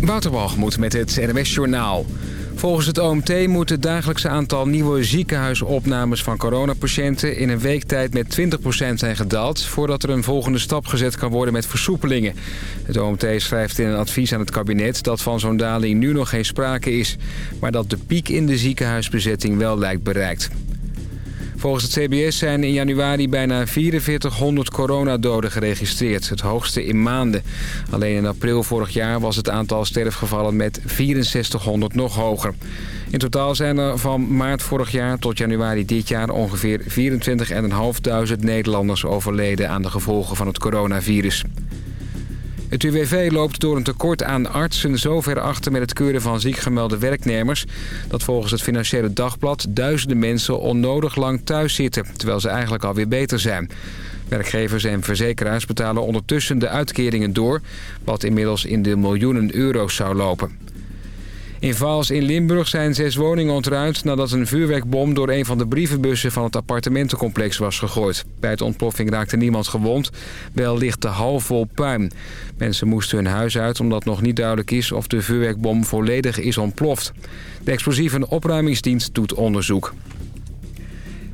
Waterwalgemoed met het NWS Journaal. Volgens het OMT moet het dagelijkse aantal nieuwe ziekenhuisopnames van coronapatiënten in een week tijd met 20% zijn gedaald... voordat er een volgende stap gezet kan worden met versoepelingen. Het OMT schrijft in een advies aan het kabinet dat van zo'n daling nu nog geen sprake is... maar dat de piek in de ziekenhuisbezetting wel lijkt bereikt. Volgens het CBS zijn in januari bijna 4400 coronadoden geregistreerd. Het hoogste in maanden. Alleen in april vorig jaar was het aantal sterfgevallen met 6400 nog hoger. In totaal zijn er van maart vorig jaar tot januari dit jaar ongeveer 24.500 Nederlanders overleden aan de gevolgen van het coronavirus. Het UWV loopt door een tekort aan artsen zo ver achter met het keuren van ziekgemelde werknemers... dat volgens het Financiële Dagblad duizenden mensen onnodig lang thuis zitten... terwijl ze eigenlijk alweer beter zijn. Werkgevers en verzekeraars betalen ondertussen de uitkeringen door... wat inmiddels in de miljoenen euro's zou lopen. In Vaals in Limburg zijn zes woningen ontruimd nadat een vuurwerkbom door een van de brievenbussen van het appartementencomplex was gegooid. Bij het ontploffing raakte niemand gewond, wel ligt de hal vol puin. Mensen moesten hun huis uit omdat nog niet duidelijk is of de vuurwerkbom volledig is ontploft. De explosieve opruimingsdienst doet onderzoek.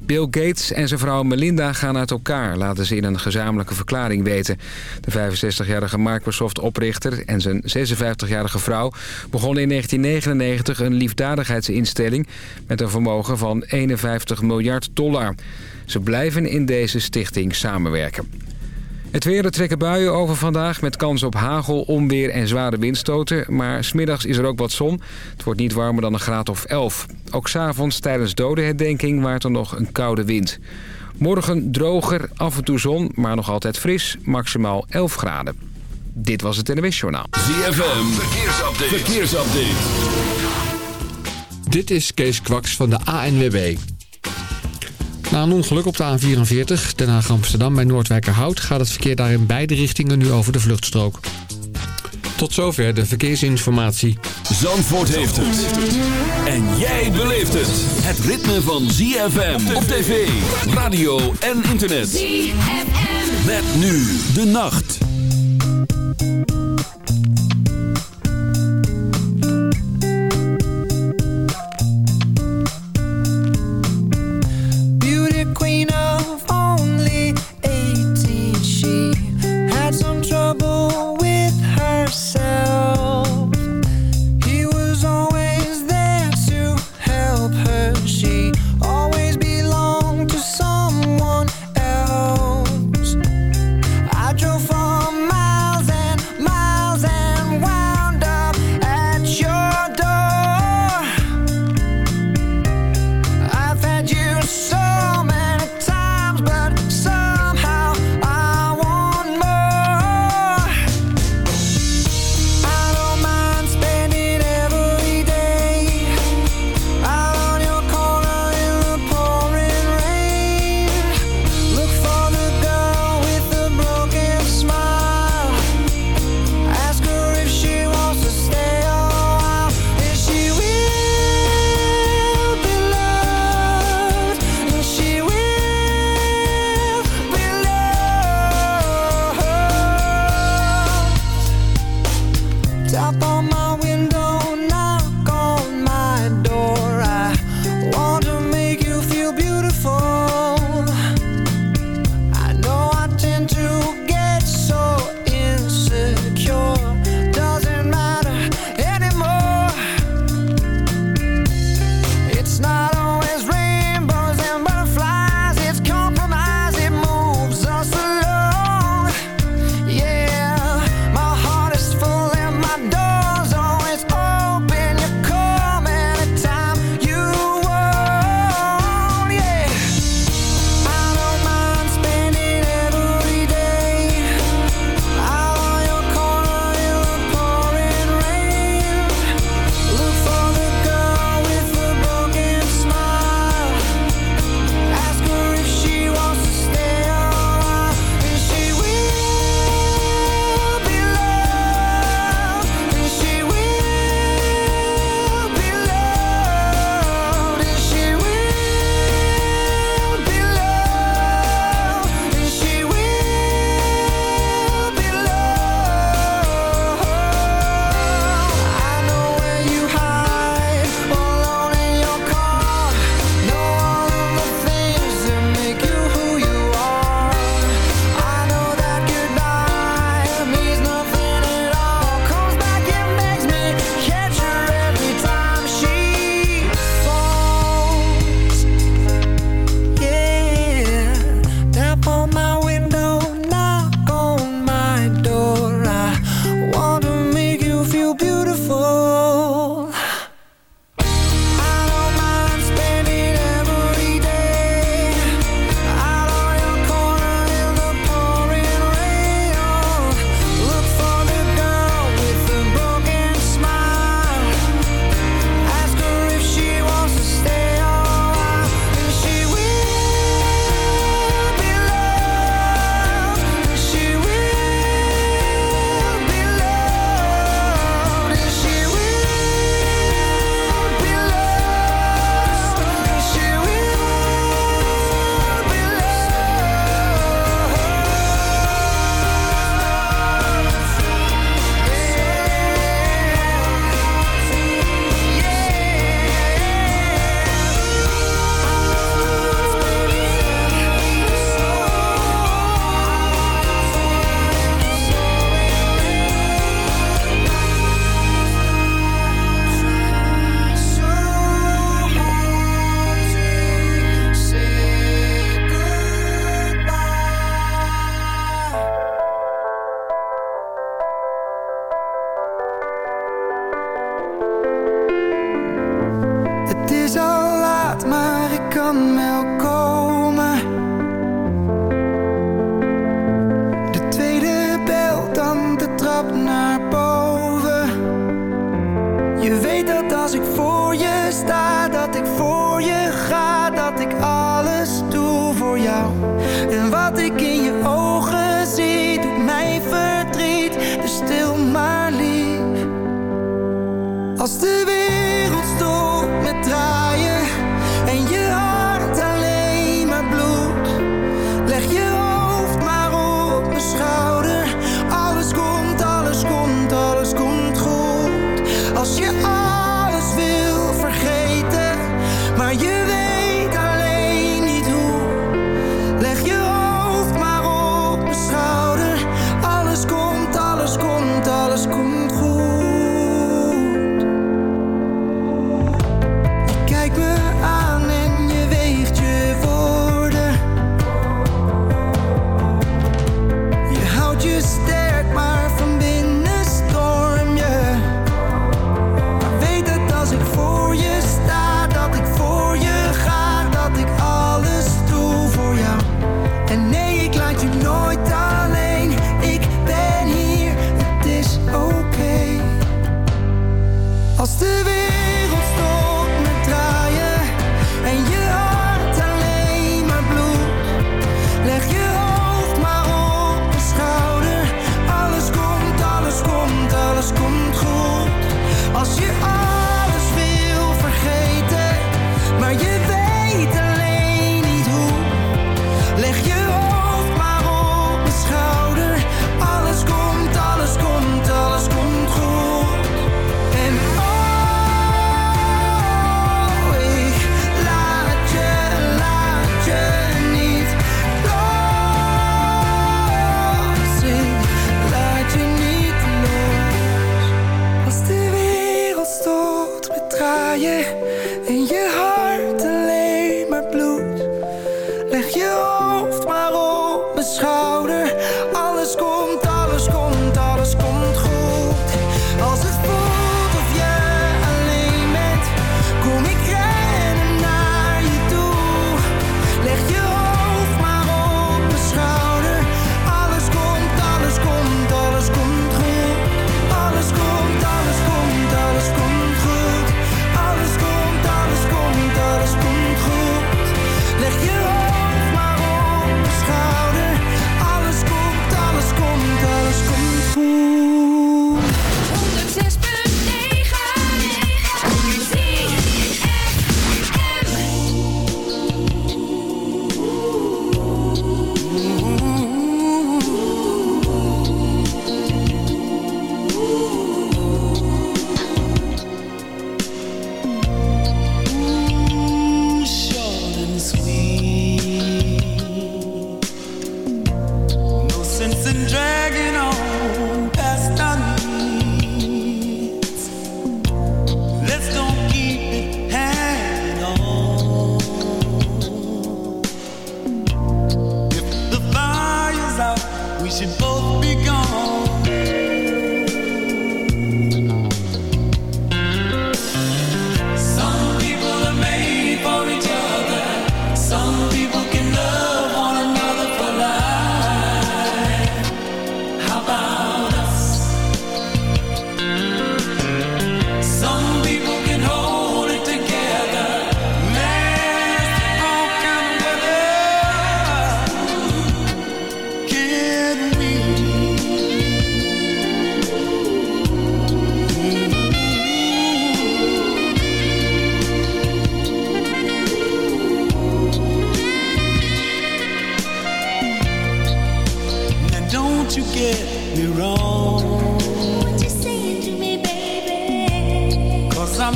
Bill Gates en zijn vrouw Melinda gaan uit elkaar, laten ze in een gezamenlijke verklaring weten. De 65-jarige Microsoft-oprichter en zijn 56-jarige vrouw begonnen in 1999 een liefdadigheidsinstelling met een vermogen van 51 miljard dollar. Ze blijven in deze stichting samenwerken. Het weer, er trekken buien over vandaag met kans op hagel, onweer en zware windstoten. Maar smiddags is er ook wat zon. Het wordt niet warmer dan een graad of 11. Ook s'avonds tijdens dodenherdenking waart er nog een koude wind. Morgen droger, af en toe zon, maar nog altijd fris. Maximaal 11 graden. Dit was het NWS Journaal. ZFM, verkeersupdate. verkeersupdate. Dit is Kees Kwaks van de ANWB. Na een ongeluk op de A44, Den Haag-Amsterdam bij Noordwijkerhout... gaat het verkeer daar in beide richtingen nu over de vluchtstrook. Tot zover de verkeersinformatie. Zandvoort heeft het. En jij beleeft het. Het ritme van ZFM op tv, radio en internet. ZFM. Met nu de nacht. up on my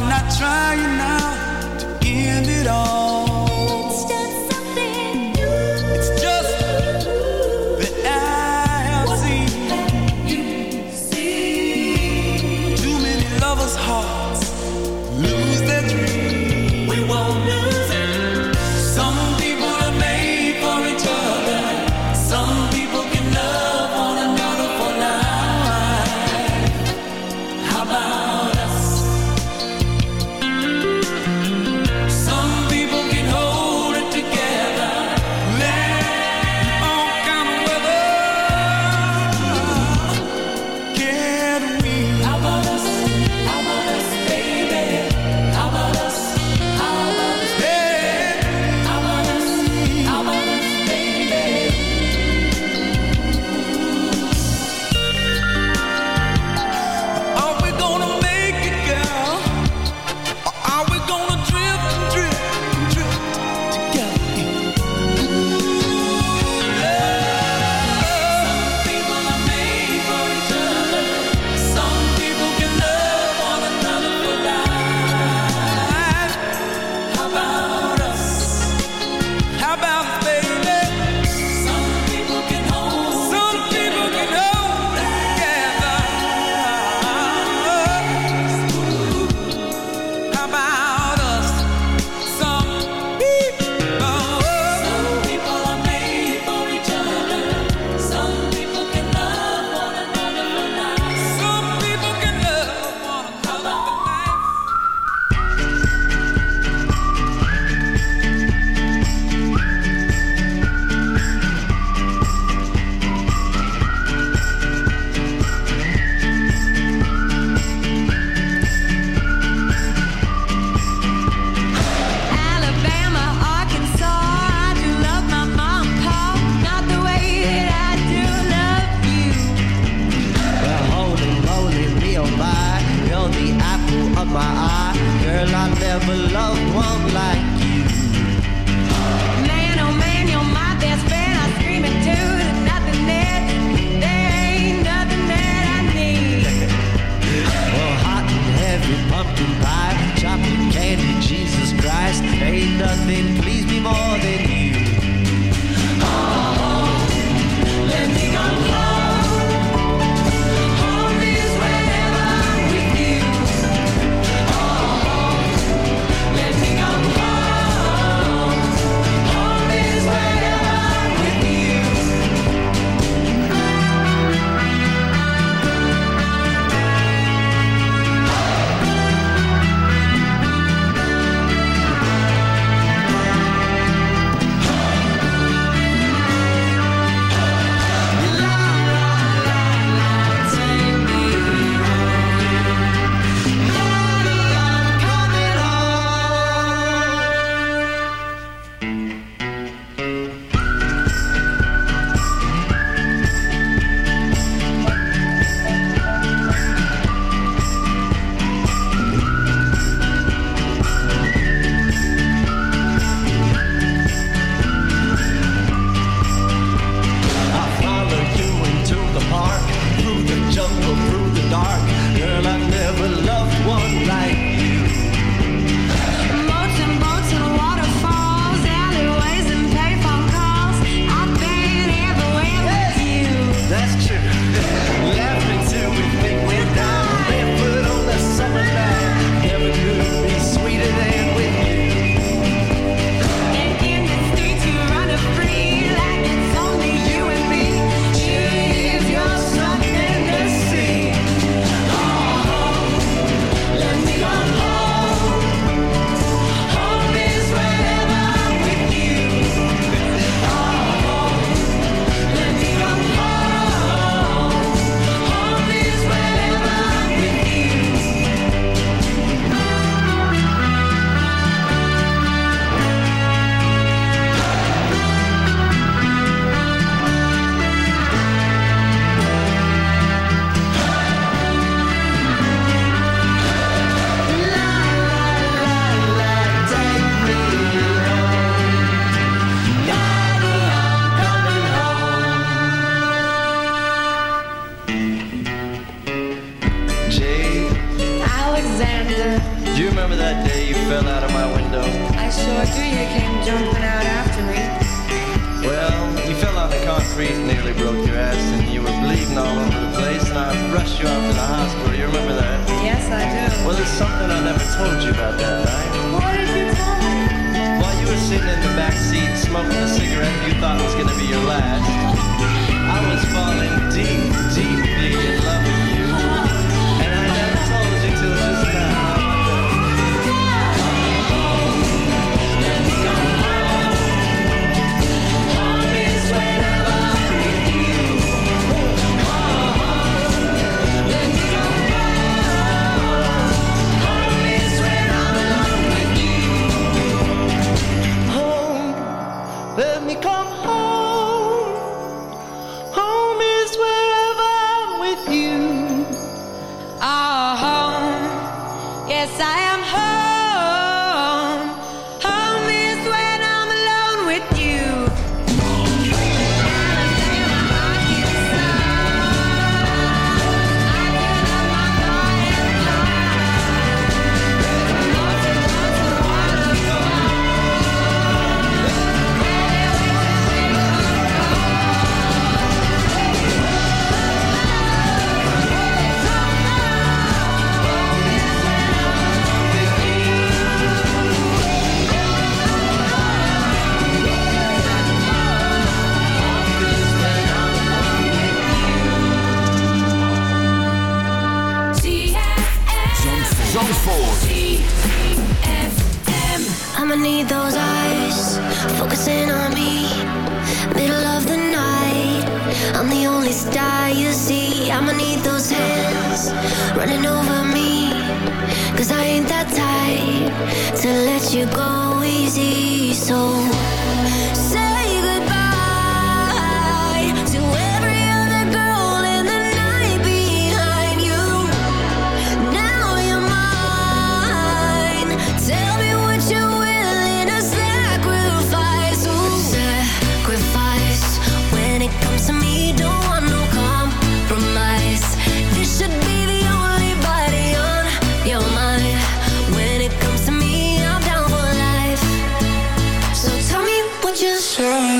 I'm not trying now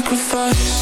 sacrifice.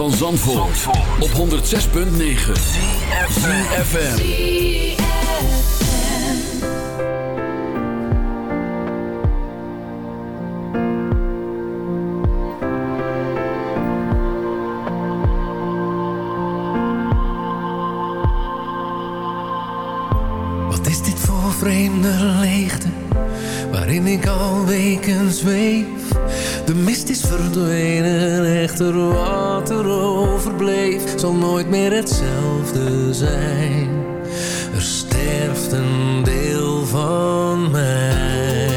van Zandvoort, Zandvoort. op 106.9 CFFM Wat is dit voor vreemde leegte Waarin ik al weken zweef de mist is verdwenen, echter wat er overbleef Zal nooit meer hetzelfde zijn. Er sterft een deel van mij.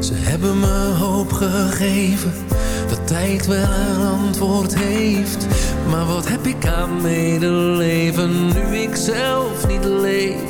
Ze hebben me hoop gegeven Dat tijd wel een antwoord heeft. Maar wat heb ik aan medeleven nu ik zelf niet leef?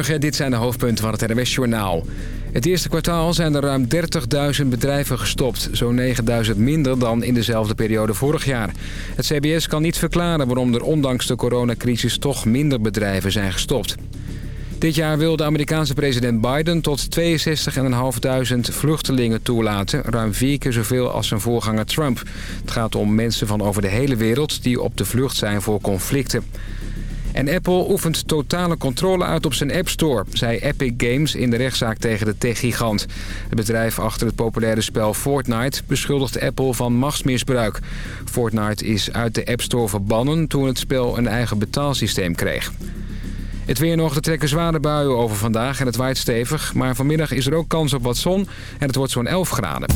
Dit zijn de hoofdpunten van het NWS Journaal. Het eerste kwartaal zijn er ruim 30.000 bedrijven gestopt. Zo'n 9.000 minder dan in dezelfde periode vorig jaar. Het CBS kan niet verklaren waarom er ondanks de coronacrisis toch minder bedrijven zijn gestopt. Dit jaar wil de Amerikaanse president Biden tot 62.500 vluchtelingen toelaten. Ruim vier keer zoveel als zijn voorganger Trump. Het gaat om mensen van over de hele wereld die op de vlucht zijn voor conflicten. En Apple oefent totale controle uit op zijn App Store, zei Epic Games in de rechtszaak tegen de tech-gigant. Het bedrijf achter het populaire spel Fortnite beschuldigt Apple van machtsmisbruik. Fortnite is uit de App Store verbannen toen het spel een eigen betaalsysteem kreeg. Het weer nog, er trekken zware buien over vandaag en het waait stevig. Maar vanmiddag is er ook kans op wat zon en het wordt zo'n 11 graden.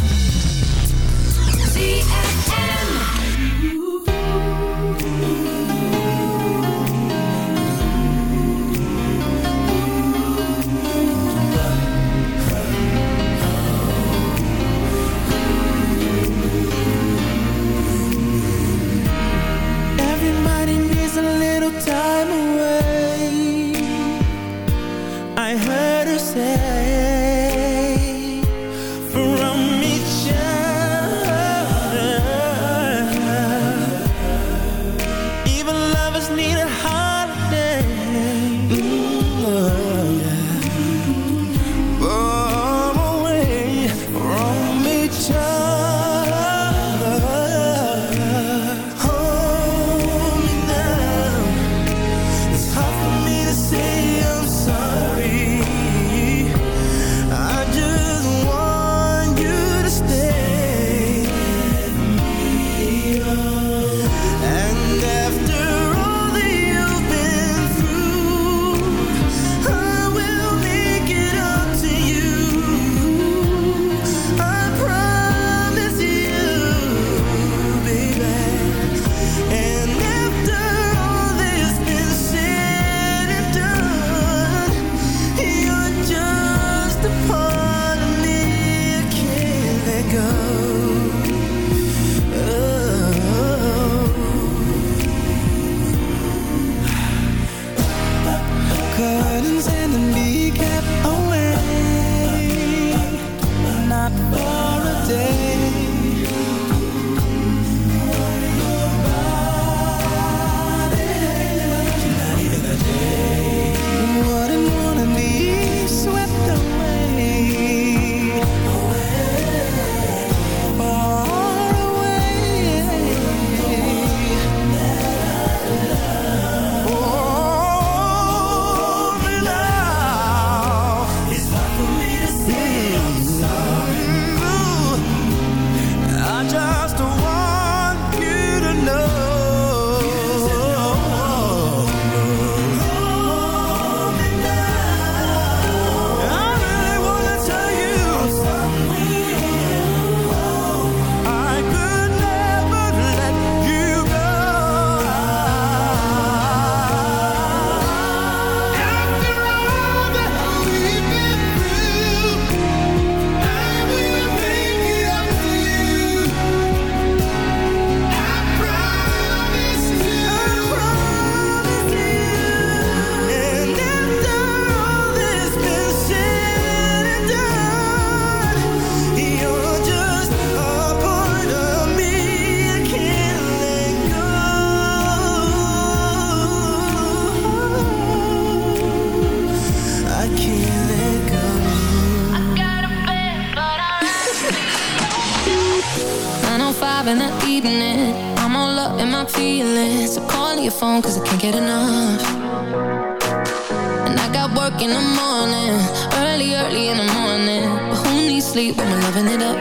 Sleep when we're loving it up?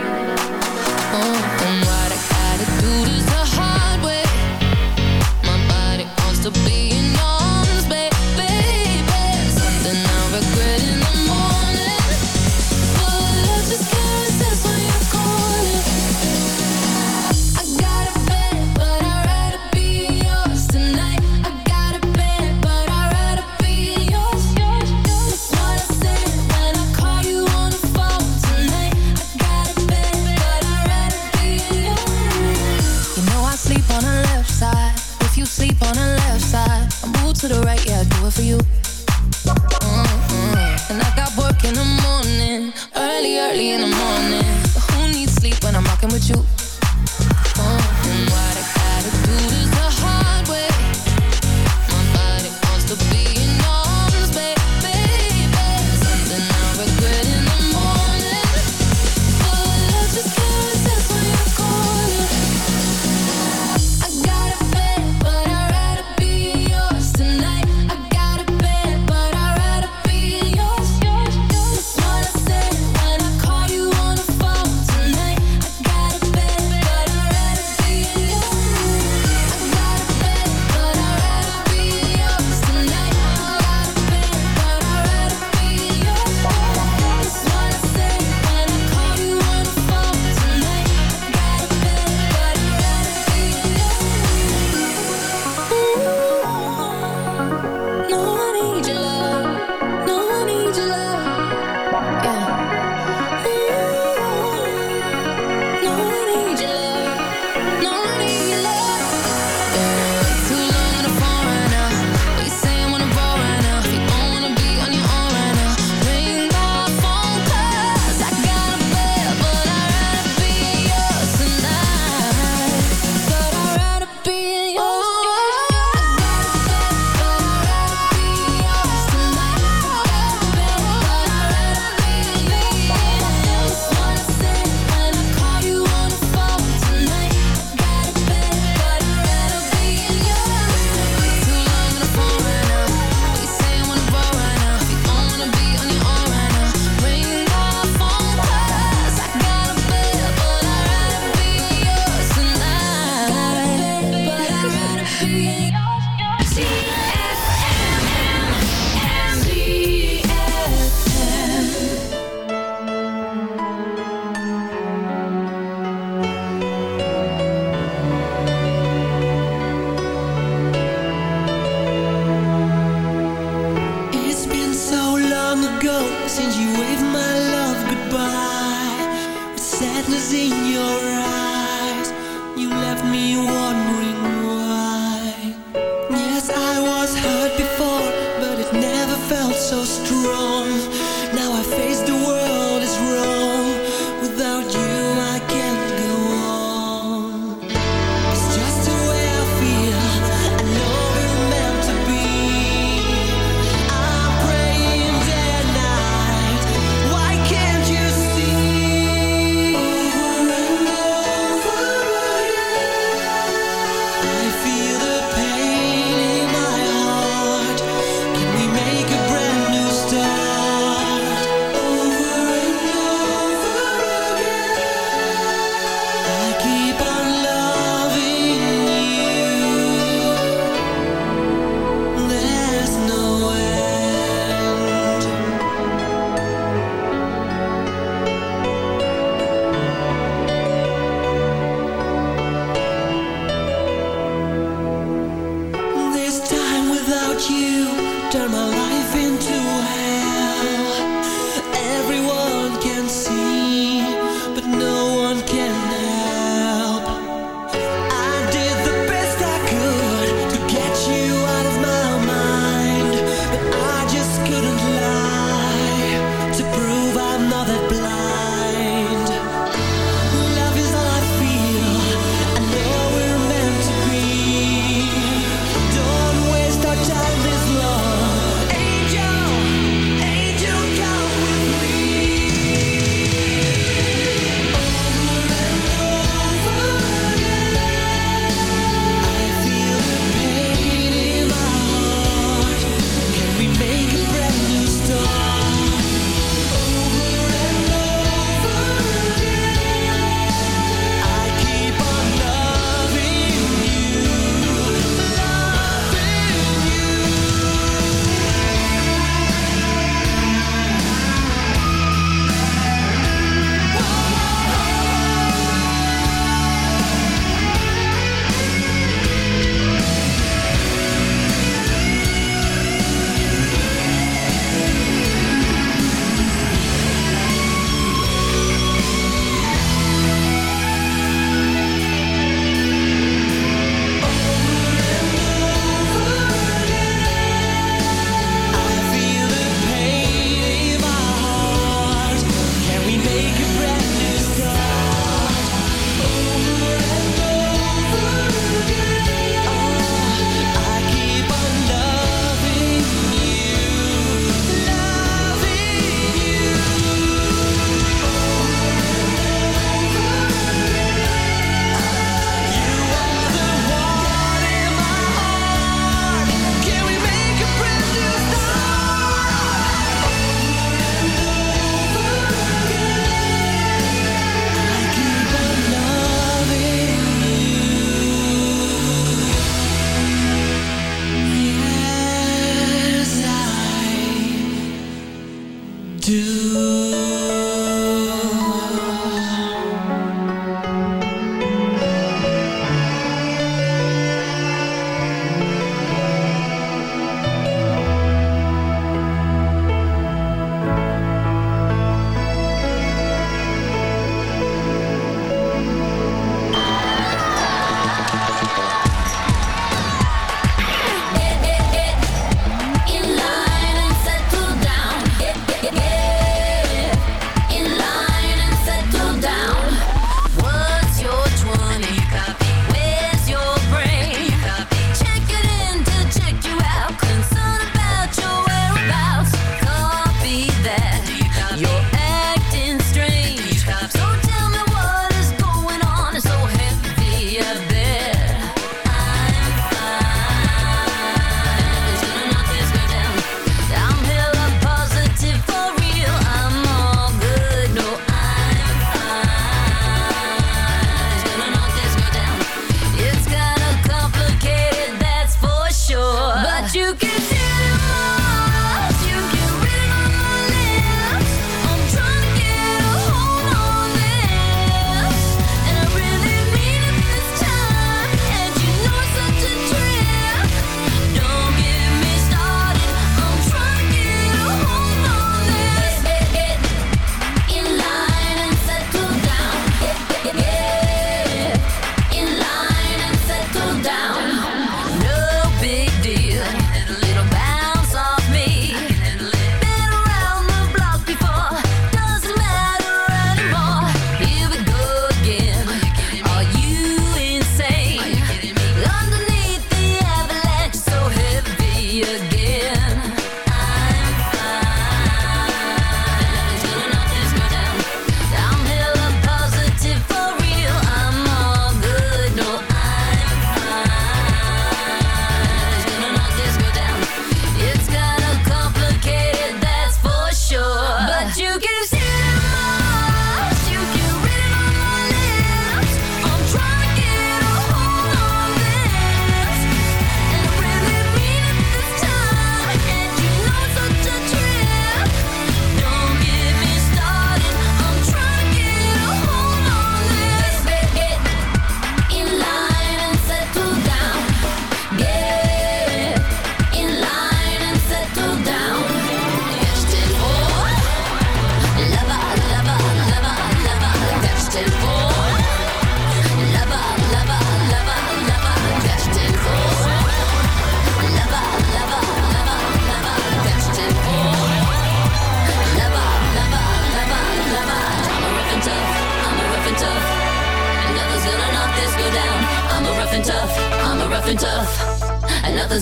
Oh, and what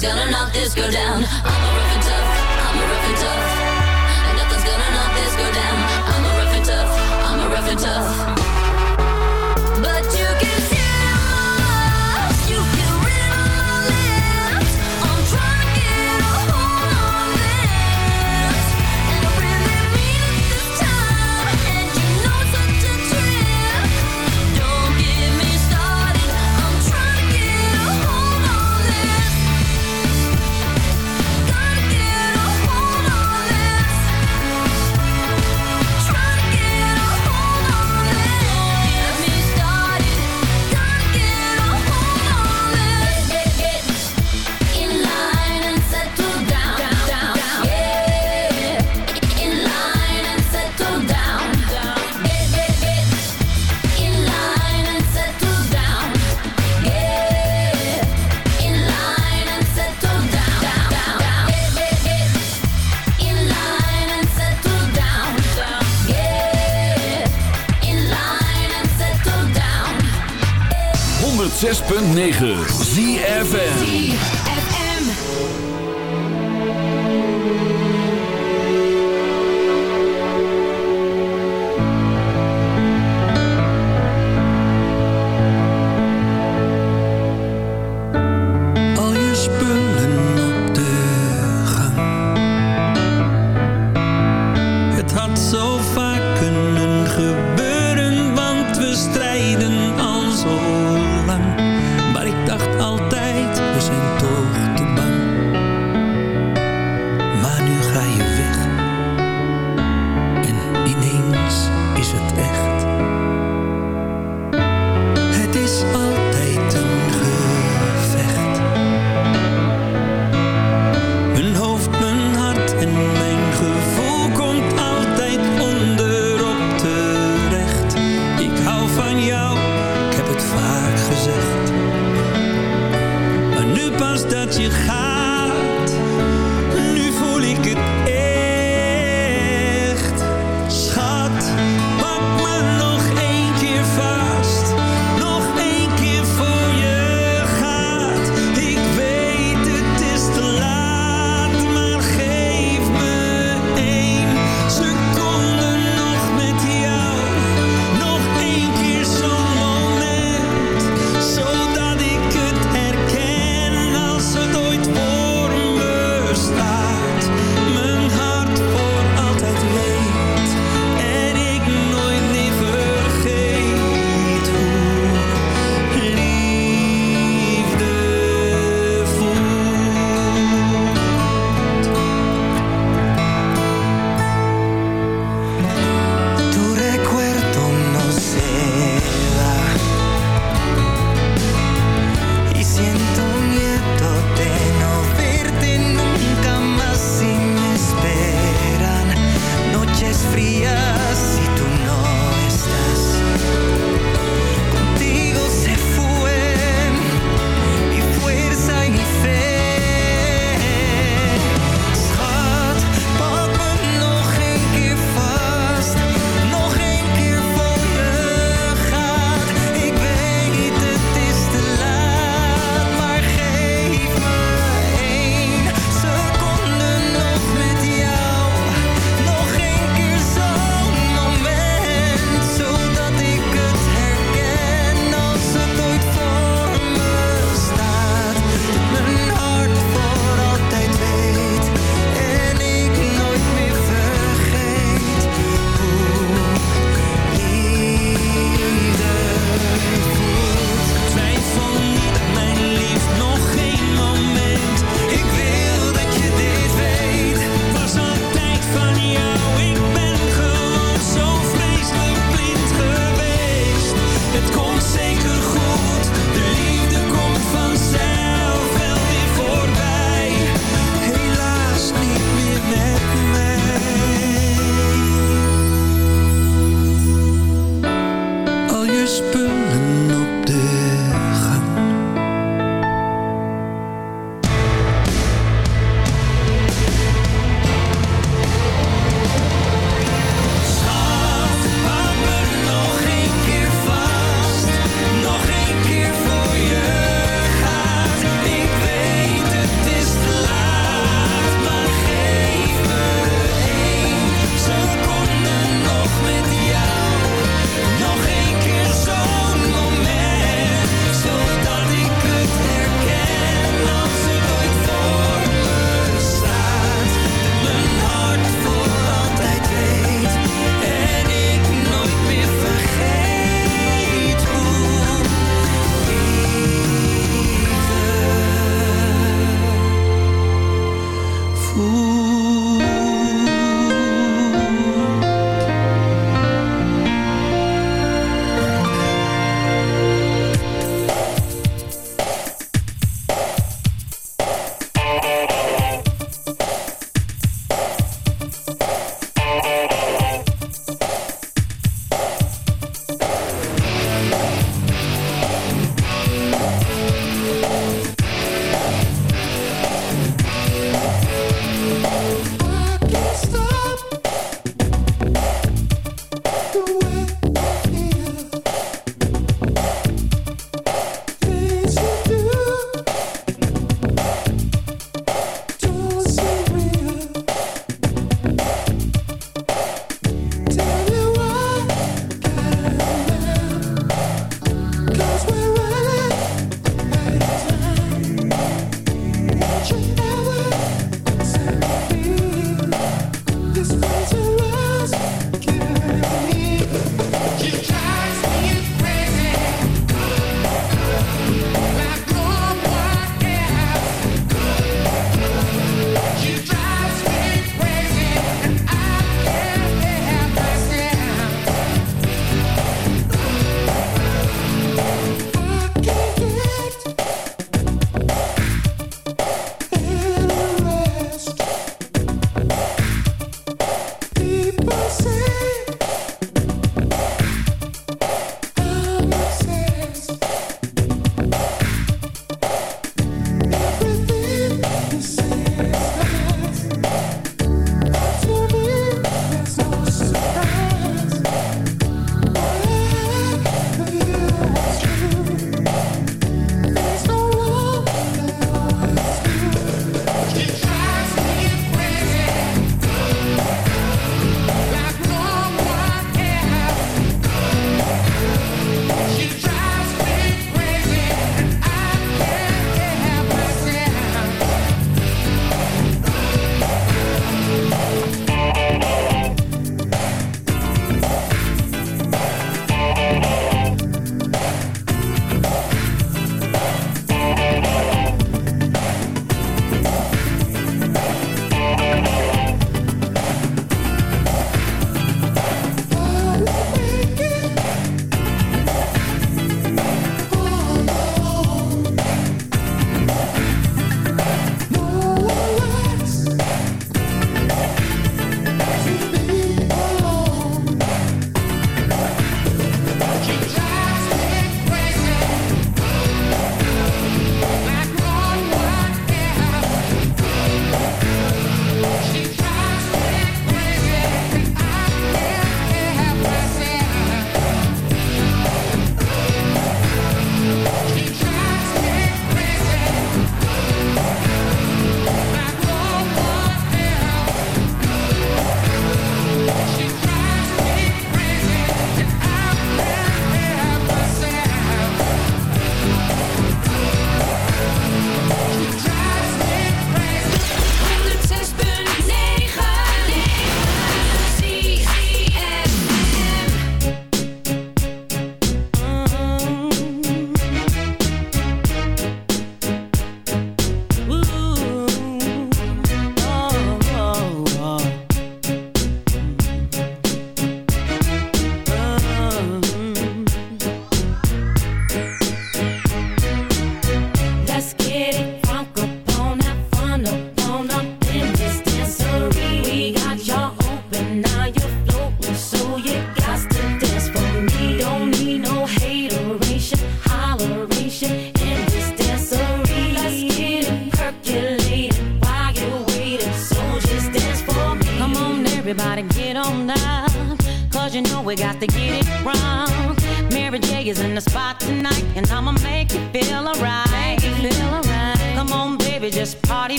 gonna knock this girl down.